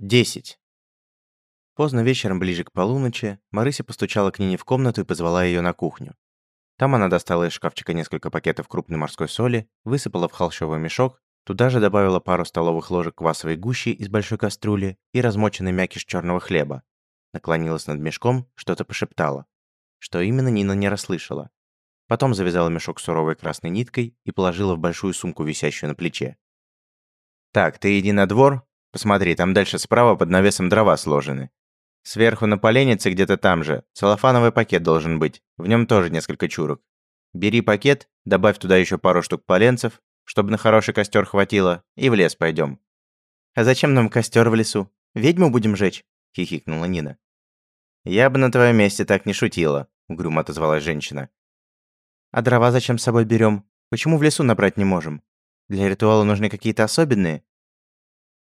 10. Поздно вечером, ближе к полуночи, Марыся постучала к Нине в комнату и позвала ее на кухню. Там она достала из шкафчика несколько пакетов крупной морской соли, высыпала в холщовый мешок, туда же добавила пару столовых ложек квасовой гущи из большой кастрюли и размоченный мякиш черного хлеба. Наклонилась над мешком, что-то пошептала. Что именно, Нина не расслышала. Потом завязала мешок суровой красной ниткой и положила в большую сумку, висящую на плече. «Так, ты иди на двор, Посмотри, там дальше справа под навесом дрова сложены. Сверху на поленнице где-то там же целлофановый пакет должен быть. В нем тоже несколько чурок. Бери пакет, добавь туда еще пару штук поленцев, чтобы на хороший костер хватило, и в лес пойдем. «А зачем нам костер в лесу? Ведьму будем жечь?» – хихикнула Нина. «Я бы на твоем месте так не шутила», – угрюмо отозвалась женщина. «А дрова зачем с собой берем? Почему в лесу набрать не можем? Для ритуала нужны какие-то особенные?»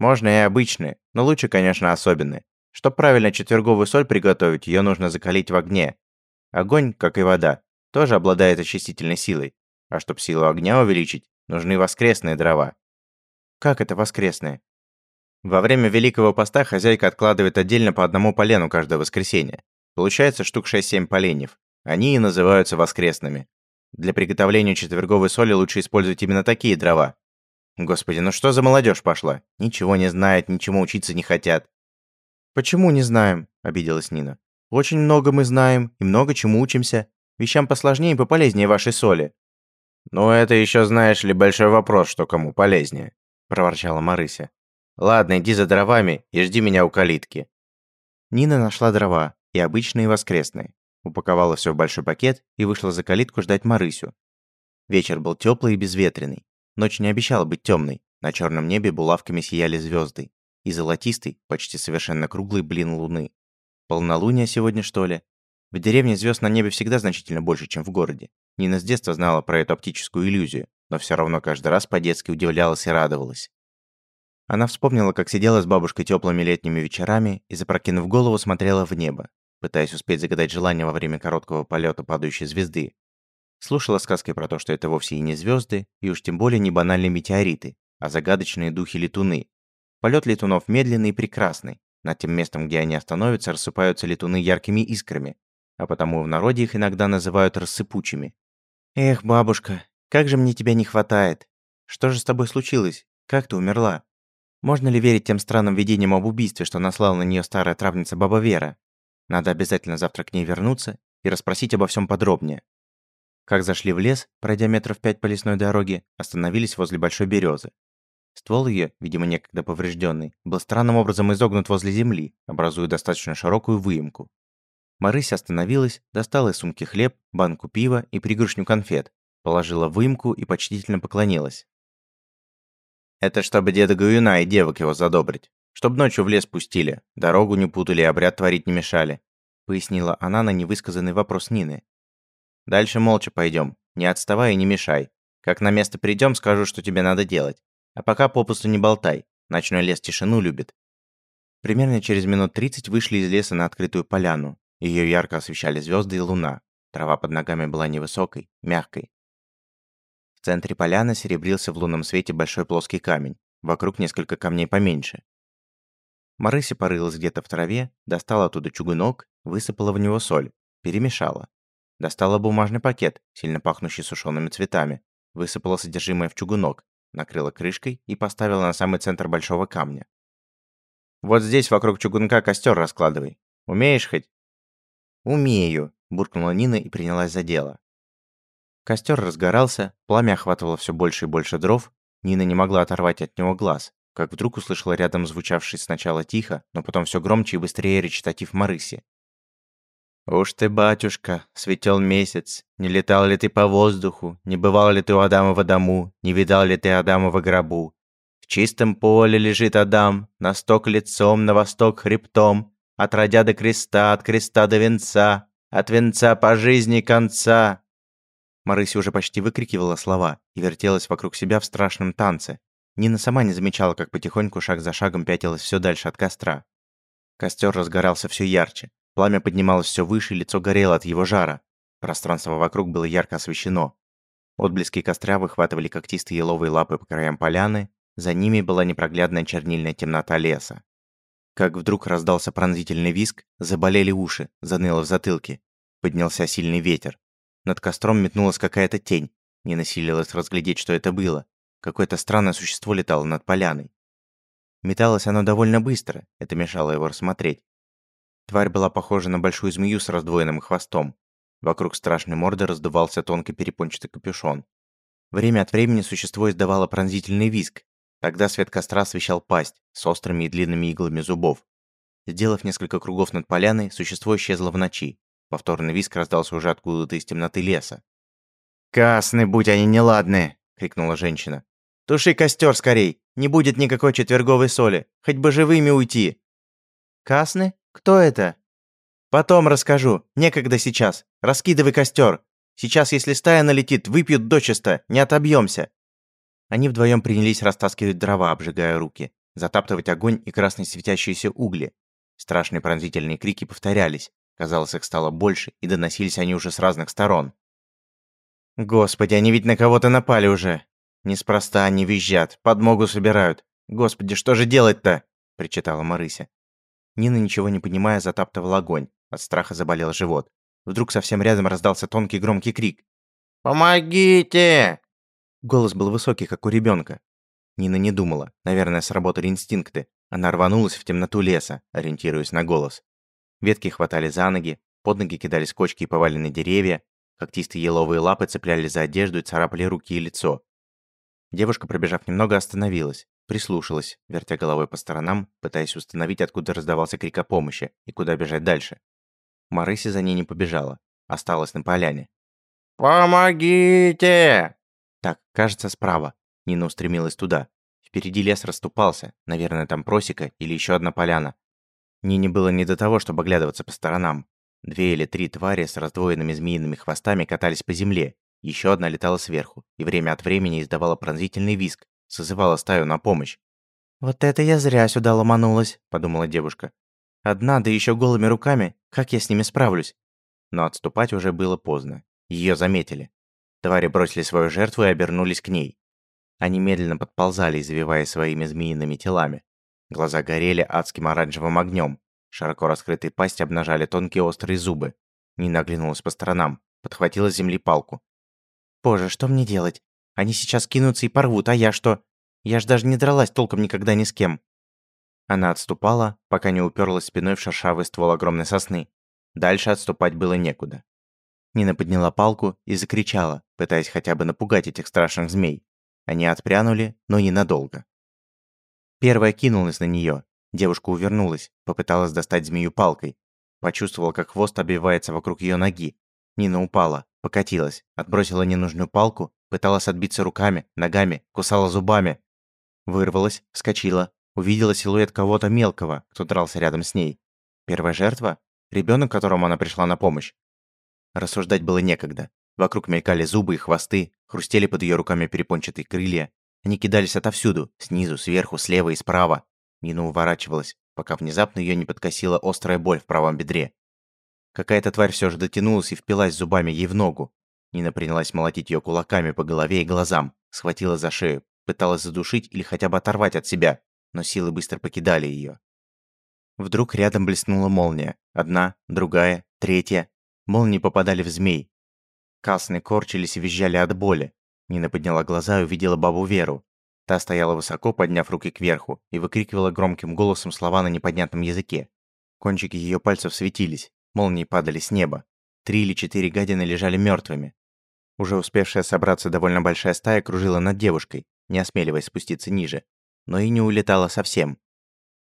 Можно и обычные, но лучше, конечно, особенные. Чтобы правильно четверговую соль приготовить, ее нужно закалить в огне. Огонь, как и вода, тоже обладает очистительной силой. А чтобы силу огня увеличить, нужны воскресные дрова. Как это воскресные? Во время Великого Поста хозяйка откладывает отдельно по одному полену каждое воскресенье. Получается штук 6-7 поленьев. Они и называются воскресными. Для приготовления четверговой соли лучше использовать именно такие дрова, Господи, ну что за молодежь пошла? Ничего не знает, ничему учиться не хотят. Почему не знаем? обиделась Нина. Очень много мы знаем и много чему учимся. Вещам посложнее и пополезнее вашей соли. Ну это еще знаешь ли большой вопрос, что кому полезнее, проворчала Марыся. Ладно, иди за дровами и жди меня у калитки. Нина нашла дрова, и обычные, и воскресные. Упаковала все в большой пакет и вышла за калитку ждать Марысю. Вечер был теплый и безветренный. Ночь не обещала быть темной. На черном небе булавками сияли звезды. И золотистый, почти совершенно круглый блин луны. Полнолуние сегодня, что ли? В деревне звезд на небе всегда значительно больше, чем в городе. Нина с детства знала про эту оптическую иллюзию, но все равно каждый раз по-детски удивлялась и радовалась. Она вспомнила, как сидела с бабушкой теплыми летними вечерами и, запрокинув голову, смотрела в небо, пытаясь успеть загадать желание во время короткого полета падающей звезды, Слушала сказки про то, что это вовсе и не звезды, и уж тем более не банальные метеориты, а загадочные духи-летуны. Полет летунов медленный и прекрасный. Над тем местом, где они остановятся, рассыпаются летуны яркими искрами, а потому в народе их иногда называют рассыпучими. «Эх, бабушка, как же мне тебя не хватает! Что же с тобой случилось? Как ты умерла? Можно ли верить тем странным видениям об убийстве, что наслала на нее старая травница баба Вера? Надо обязательно завтра к ней вернуться и расспросить обо всем подробнее. Как зашли в лес, пройдя метров пять по лесной дороге, остановились возле большой березы. Ствол ее, видимо, некогда поврежденный, был странным образом изогнут возле земли, образуя достаточно широкую выемку. Марыся остановилась, достала из сумки хлеб, банку пива и пригоршню конфет, положила выемку и почтительно поклонилась. «Это чтобы деда Гаюна и девок его задобрить. Чтоб ночью в лес пустили, дорогу не путали и обряд творить не мешали», пояснила она на невысказанный вопрос Нины. Дальше молча пойдем. Не отставай и не мешай. Как на место придем, скажу, что тебе надо делать. А пока попусту не болтай. Ночной лес тишину любит. Примерно через минут 30 вышли из леса на открытую поляну. Ее ярко освещали звезды и луна. Трава под ногами была невысокой, мягкой. В центре поляны серебрился в лунном свете большой плоский камень. Вокруг несколько камней поменьше. Марыся порылась где-то в траве, достала оттуда чугунок, высыпала в него соль, перемешала. Достала бумажный пакет, сильно пахнущий сушеными цветами, высыпала содержимое в чугунок, накрыла крышкой и поставила на самый центр большого камня. «Вот здесь вокруг чугунка костер раскладывай. Умеешь хоть?» «Умею», – буркнула Нина и принялась за дело. Костер разгорался, пламя охватывало все больше и больше дров, Нина не могла оторвать от него глаз, как вдруг услышала рядом звучавший сначала тихо, но потом все громче и быстрее речитатив Марыси. «Уж ты, батюшка, светел месяц, не летал ли ты по воздуху, не бывал ли ты у Адамова дому, не видал ли ты Адамова гробу? В чистом поле лежит Адам, на сток лицом, на восток хребтом, отродя до креста, от креста до венца, от венца по жизни конца». Марыся уже почти выкрикивала слова и вертелась вокруг себя в страшном танце. Нина сама не замечала, как потихоньку шаг за шагом пятилась все дальше от костра. Костер разгорался все ярче. Пламя поднималось все выше, лицо горело от его жара. Пространство вокруг было ярко освещено. Отблески костра выхватывали когтистые еловые лапы по краям поляны, за ними была непроглядная чернильная темнота леса. Как вдруг раздался пронзительный визг, заболели уши, заныло в затылке. Поднялся сильный ветер. Над костром метнулась какая-то тень. Не насилилась разглядеть, что это было. Какое-то странное существо летало над поляной. Металось оно довольно быстро, это мешало его рассмотреть. Тварь была похожа на большую змею с раздвоенным хвостом. Вокруг страшной морды раздувался тонкий перепончатый капюшон. Время от времени существо издавало пронзительный визг. Тогда свет костра освещал пасть с острыми и длинными иглами зубов. Сделав несколько кругов над поляной, существо исчезло в ночи. Повторный визг раздался уже откуда-то из темноты леса. «Касны, будь они неладные!» — крикнула женщина. «Туши костер скорей! Не будет никакой четверговой соли! Хоть бы живыми уйти!» «Касны? Кто это?» «Потом расскажу. Некогда сейчас. Раскидывай костер. Сейчас, если стая налетит, выпьют дочисто, не отобьемся. Они вдвоем принялись растаскивать дрова, обжигая руки, затаптывать огонь и красные светящиеся угли. Страшные пронзительные крики повторялись. Казалось, их стало больше, и доносились они уже с разных сторон. «Господи, они ведь на кого-то напали уже! Неспроста они визжат, подмогу собирают. Господи, что же делать-то?» – причитала Марыся. Нина, ничего не понимая, затаптывала огонь. От страха заболел живот. Вдруг совсем рядом раздался тонкий громкий крик. «Помогите!» Голос был высокий, как у ребенка. Нина не думала. Наверное, сработали инстинкты. Она рванулась в темноту леса, ориентируясь на голос. Ветки хватали за ноги, под ноги кидались кочки и поваленные деревья, когтистые еловые лапы цепляли за одежду и царапали руки и лицо. Девушка, пробежав немного, остановилась, прислушалась, вертя головой по сторонам, пытаясь установить, откуда раздавался крик о помощи и куда бежать дальше. Марыся за ней не побежала, осталась на поляне. «Помогите!» Так, кажется, справа. Нина устремилась туда. Впереди лес расступался, наверное, там просека или еще одна поляна. Нине было не до того, чтобы оглядываться по сторонам. Две или три твари с раздвоенными змеиными хвостами катались по земле. Еще одна летала сверху и время от времени издавала пронзительный визг, созывала стаю на помощь. «Вот это я зря сюда ломанулась», – подумала девушка. «Одна, да еще голыми руками, как я с ними справлюсь?» Но отступать уже было поздно. Ее заметили. Твари бросили свою жертву и обернулись к ней. Они медленно подползали, извивая своими змеиными телами. Глаза горели адским оранжевым огнем. Широко раскрытые пасти обнажали тонкие острые зубы. Нина оглянулась по сторонам, подхватила с земли палку. «Боже, что мне делать? Они сейчас кинутся и порвут, а я что? Я ж даже не дралась толком никогда ни с кем». Она отступала, пока не уперлась спиной в шершавый ствол огромной сосны. Дальше отступать было некуда. Нина подняла палку и закричала, пытаясь хотя бы напугать этих страшных змей. Они отпрянули, но ненадолго. Первая кинулась на нее. Девушка увернулась, попыталась достать змею палкой. Почувствовала, как хвост обвивается вокруг ее ноги. Нина упала, покатилась, отбросила ненужную палку, пыталась отбиться руками, ногами, кусала зубами. Вырвалась, вскочила, увидела силуэт кого-то мелкого, кто дрался рядом с ней. Первая жертва? Ребенок, которому она пришла на помощь? Рассуждать было некогда. Вокруг мелькали зубы и хвосты, хрустели под ее руками перепончатые крылья. Они кидались отовсюду, снизу, сверху, слева и справа. Нина уворачивалась, пока внезапно ее не подкосила острая боль в правом бедре. Какая-то тварь все же дотянулась и впилась зубами ей в ногу. Нина принялась молотить ее кулаками по голове и глазам, схватила за шею, пыталась задушить или хотя бы оторвать от себя, но силы быстро покидали ее. Вдруг рядом блеснула молния. Одна, другая, третья. Молнии попадали в змей. Касны корчились и визжали от боли. Нина подняла глаза и увидела бабу Веру. Та стояла высоко, подняв руки кверху, и выкрикивала громким голосом слова на непонятном языке. Кончики ее пальцев светились, молнии падали с неба. Три или четыре гадины лежали мертвыми. Уже успевшая собраться довольно большая стая кружила над девушкой, не осмеливаясь спуститься ниже, но и не улетала совсем.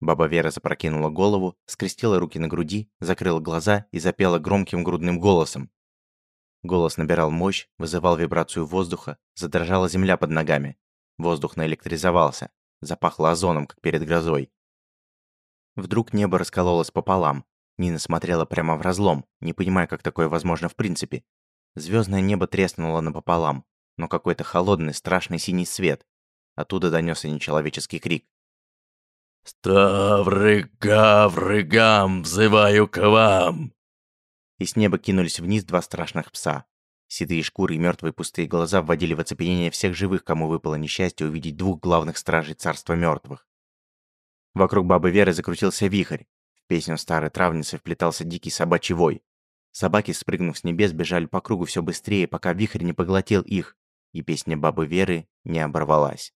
Баба Вера запрокинула голову, скрестила руки на груди, закрыла глаза и запела громким грудным голосом. Голос набирал мощь, вызывал вибрацию воздуха, задрожала земля под ногами. Воздух наэлектризовался, запахло озоном, как перед грозой. Вдруг небо раскололось пополам. Нина смотрела прямо в разлом, не понимая, как такое возможно в принципе. Звездное небо треснуло напополам, но какой-то холодный, страшный синий свет. Оттуда донесся нечеловеческий крик. «Ставры, гавры, взываю к вам!» И с неба кинулись вниз два страшных пса. Седые шкуры и мертвые пустые глаза вводили в оцепенение всех живых, кому выпало несчастье увидеть двух главных стражей царства мертвых. Вокруг бабы Веры закрутился вихрь. В песню старой травницы вплетался дикий собачий вой. Собаки, спрыгнув с небес, бежали по кругу все быстрее, пока вихрь не поглотил их, и песня бабы Веры не оборвалась.